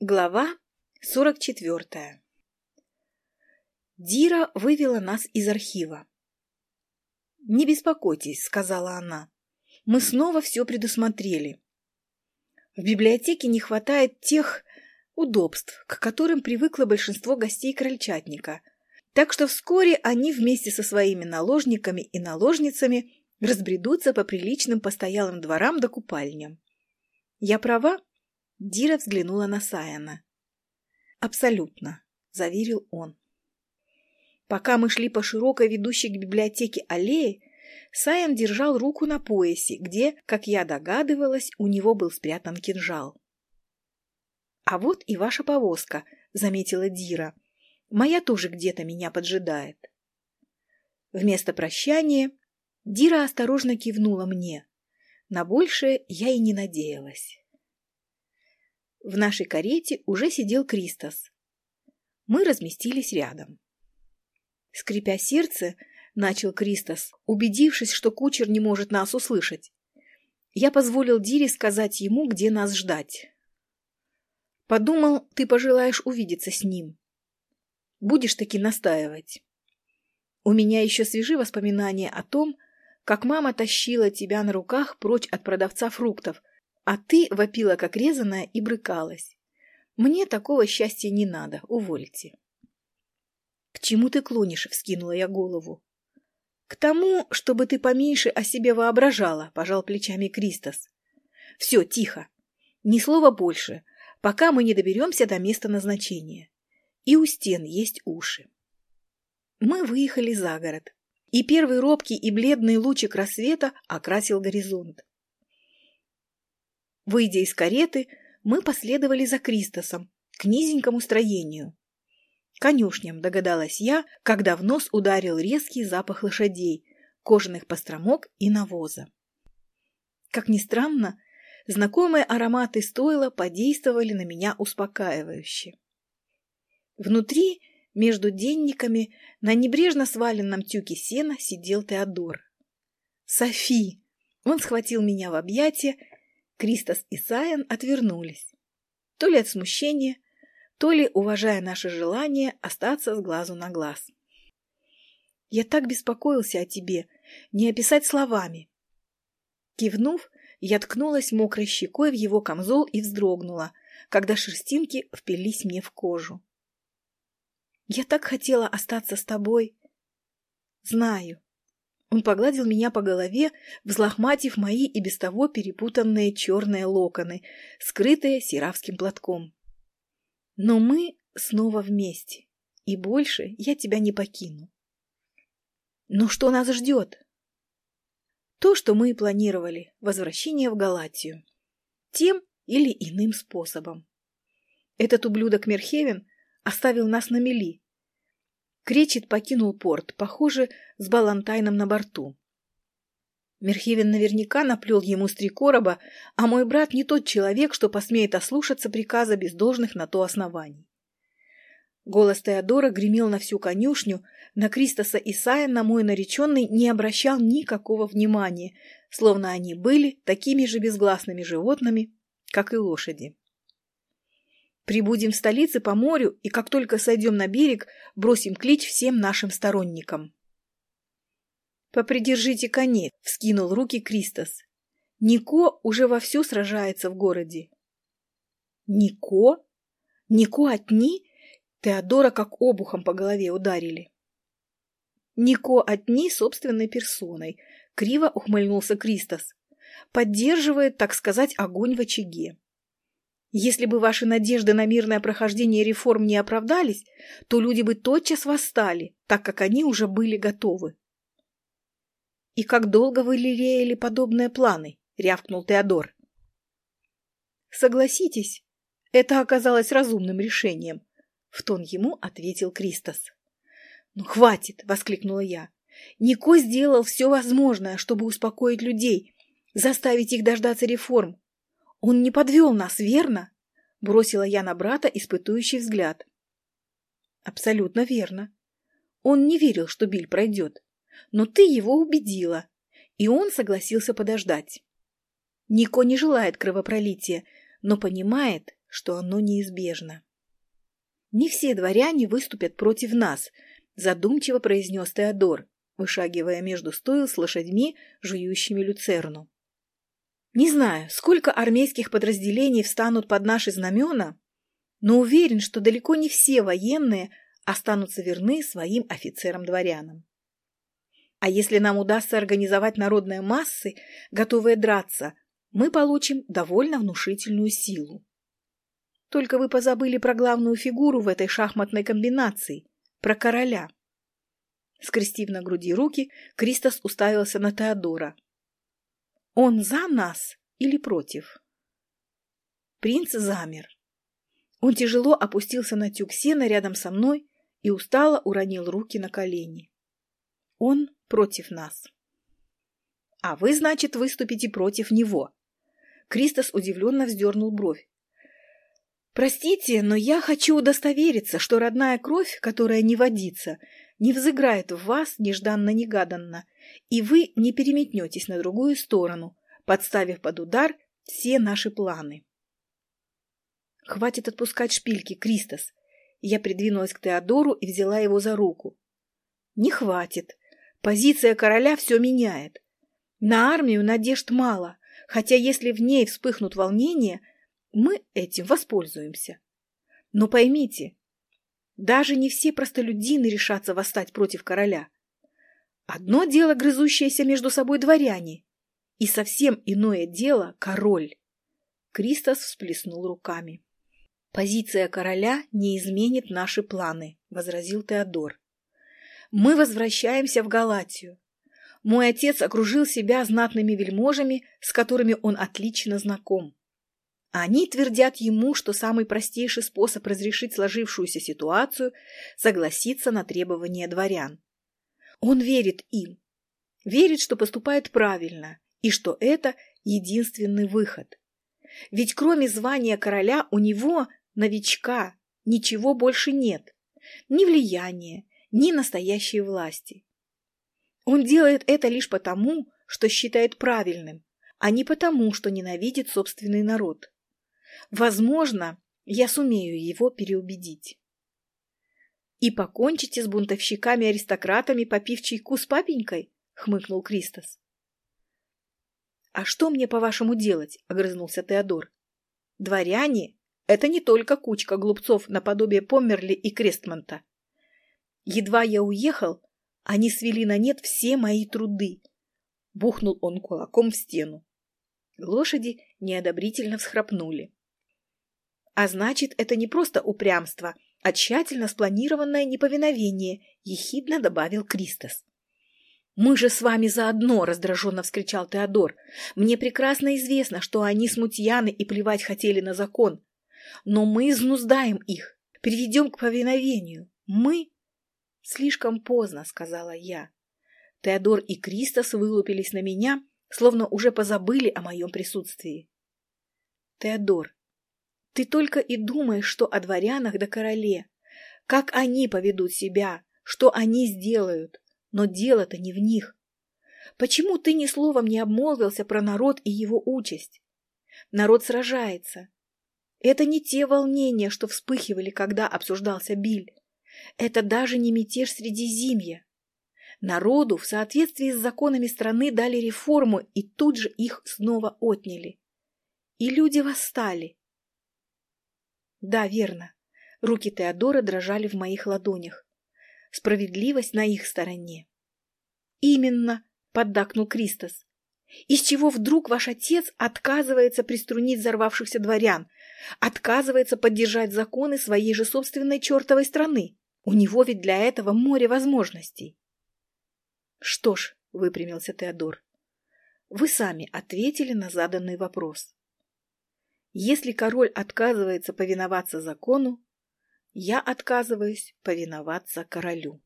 Глава 44 Дира вывела нас из архива. «Не беспокойтесь», — сказала она. «Мы снова все предусмотрели. В библиотеке не хватает тех удобств, к которым привыкло большинство гостей крольчатника, так что вскоре они вместе со своими наложниками и наложницами разбредутся по приличным постоялым дворам да купальням. Я права?» Дира взглянула на Саяна. «Абсолютно», — заверил он. Пока мы шли по широкой ведущей к библиотеке аллее, Саян держал руку на поясе, где, как я догадывалась, у него был спрятан кинжал. «А вот и ваша повозка», — заметила Дира. «Моя тоже где-то меня поджидает». Вместо прощания Дира осторожно кивнула мне. На большее я и не надеялась. В нашей карете уже сидел Кристос. Мы разместились рядом. Скрипя сердце, начал Кристос, убедившись, что кучер не может нас услышать. Я позволил Дире сказать ему, где нас ждать. Подумал, ты пожелаешь увидеться с ним. Будешь таки настаивать. У меня еще свежи воспоминания о том, как мама тащила тебя на руках прочь от продавца фруктов, а ты вопила, как резаная, и брыкалась. Мне такого счастья не надо, увольте. К чему ты клонишь? Вскинула я голову. К тому, чтобы ты поменьше о себе воображала, пожал плечами Кристос. Все, тихо. Ни слова больше, пока мы не доберемся до места назначения. И у стен есть уши. Мы выехали за город, и первый робкий и бледный лучик рассвета окрасил горизонт. Выйдя из кареты, мы последовали за Кристосом к низенькому строению. Конюшням, догадалась я, когда в нос ударил резкий запах лошадей, кожаных постромок и навоза. Как ни странно, знакомые ароматы стойла подействовали на меня успокаивающе. Внутри, между денниками, на небрежно сваленном тюке сена сидел Теодор. «Софи!» Он схватил меня в объятия Кристос и Саян отвернулись. То ли от смущения, то ли уважая наше желание остаться с глазу на глаз. «Я так беспокоился о тебе, не описать словами». Кивнув, я ткнулась мокрой щекой в его камзол и вздрогнула, когда шерстинки впились мне в кожу. «Я так хотела остаться с тобой». «Знаю», он погладил меня по голове, взлохматив мои и без того перепутанные черные локоны, скрытые сиравским платком. Но мы снова вместе, и больше я тебя не покину. Но что нас ждет? То, что мы и планировали, возвращение в Галатию. Тем или иным способом. Этот ублюдок Мерхевен оставил нас на мели, Кречет покинул порт, похоже, с Балантайном на борту. Мерхевен наверняка наплел ему с три короба, а мой брат не тот человек, что посмеет ослушаться приказа без должных на то оснований. Голос Теодора гремел на всю конюшню, на Кристоса и Саяна мой нареченный не обращал никакого внимания, словно они были такими же безгласными животными, как и лошади. Прибудем в столице по морю, и как только сойдем на берег, бросим клич всем нашим сторонникам. «Попридержите коней», — вскинул руки Кристос. «Нико уже вовсю сражается в городе». «Нико? Нико отни?» Теодора как обухом по голове ударили. «Нико отни собственной персоной», — криво ухмыльнулся Кристос. «Поддерживает, так сказать, огонь в очаге». Если бы ваши надежды на мирное прохождение реформ не оправдались, то люди бы тотчас восстали, так как они уже были готовы. «И как долго вы лелеяли подобные планы?» — рявкнул Теодор. «Согласитесь, это оказалось разумным решением», — в тон ему ответил Кристос. «Ну, хватит!» — воскликнула я. «Нико сделал все возможное, чтобы успокоить людей, заставить их дождаться реформ. Он не подвел нас, верно? Бросила я на брата испытующий взгляд. Абсолютно верно. Он не верил, что Биль пройдет. Но ты его убедила, и он согласился подождать. Нико не желает кровопролития, но понимает, что оно неизбежно. «Не все дворяне выступят против нас», — задумчиво произнес Теодор, вышагивая между стоил с лошадьми, жующими люцерну. «Не знаю, сколько армейских подразделений встанут под наши знамена, но уверен, что далеко не все военные останутся верны своим офицерам-дворянам. А если нам удастся организовать народные массы, готовые драться, мы получим довольно внушительную силу. Только вы позабыли про главную фигуру в этой шахматной комбинации, про короля. Скрестив на груди руки, Кристос уставился на Теодора. Он за нас или против? Принц замер. Он тяжело опустился на тюк сена рядом со мной и устало уронил руки на колени. Он против нас. А вы, значит, выступите против него. Кристос удивленно вздернул бровь. Простите, но я хочу удостовериться, что родная кровь, которая не водится, не взыграет в вас нежданно-негаданно, и вы не переметнетесь на другую сторону, подставив под удар все наши планы. Хватит отпускать шпильки, Кристос. Я придвинулась к Теодору и взяла его за руку. Не хватит. Позиция короля все меняет. На армию надежд мало, хотя если в ней вспыхнут волнения – мы этим воспользуемся. Но поймите, даже не все простолюдины решатся восстать против короля. Одно дело грызущиеся между собой дворяне, и совсем иное дело король. Кристос всплеснул руками. «Позиция короля не изменит наши планы», — возразил Теодор. «Мы возвращаемся в Галатию. Мой отец окружил себя знатными вельможами, с которыми он отлично знаком. Они твердят ему, что самый простейший способ разрешить сложившуюся ситуацию – согласиться на требования дворян. Он верит им, верит, что поступает правильно и что это единственный выход. Ведь кроме звания короля у него, новичка, ничего больше нет. Ни влияния, ни настоящей власти. Он делает это лишь потому, что считает правильным, а не потому, что ненавидит собственный народ. Возможно, я сумею его переубедить. «И покончите с бунтовщиками-аристократами, попив чайку с папенькой?» — хмыкнул Кристос. «А что мне, по-вашему, делать?» — огрызнулся Теодор. «Дворяне — это не только кучка глупцов наподобие Поммерли и Крестмонта. Едва я уехал, они свели на нет все мои труды». Бухнул он кулаком в стену. Лошади неодобрительно всхрапнули. А значит, это не просто упрямство, а тщательно спланированное неповиновение, ехидно добавил Кристос. «Мы же с вами заодно!» — раздраженно вскричал Теодор. «Мне прекрасно известно, что они смутьяны и плевать хотели на закон. Но мы изнуздаем их, приведем к повиновению. Мы...» «Слишком поздно», — сказала я. Теодор и Кристос вылупились на меня, словно уже позабыли о моем присутствии. «Теодор, ты только и думаешь, что о дворянах да короле. Как они поведут себя, что они сделают. Но дело-то не в них. Почему ты ни словом не обмолвился про народ и его участь? Народ сражается. Это не те волнения, что вспыхивали, когда обсуждался Биль. Это даже не мятеж среди зимья. Народу в соответствии с законами страны дали реформу и тут же их снова отняли. И люди восстали. Да, верно. Руки Теодора дрожали в моих ладонях. Справедливость на их стороне. Именно, поддакнул Кристос. Из чего вдруг ваш отец отказывается приструнить взорвавшихся дворян, отказывается поддержать законы своей же собственной чертовой страны? У него ведь для этого море возможностей. Что ж, выпрямился Теодор, вы сами ответили на заданный вопрос. Если король отказывается повиноваться закону, я отказываюсь повиноваться королю.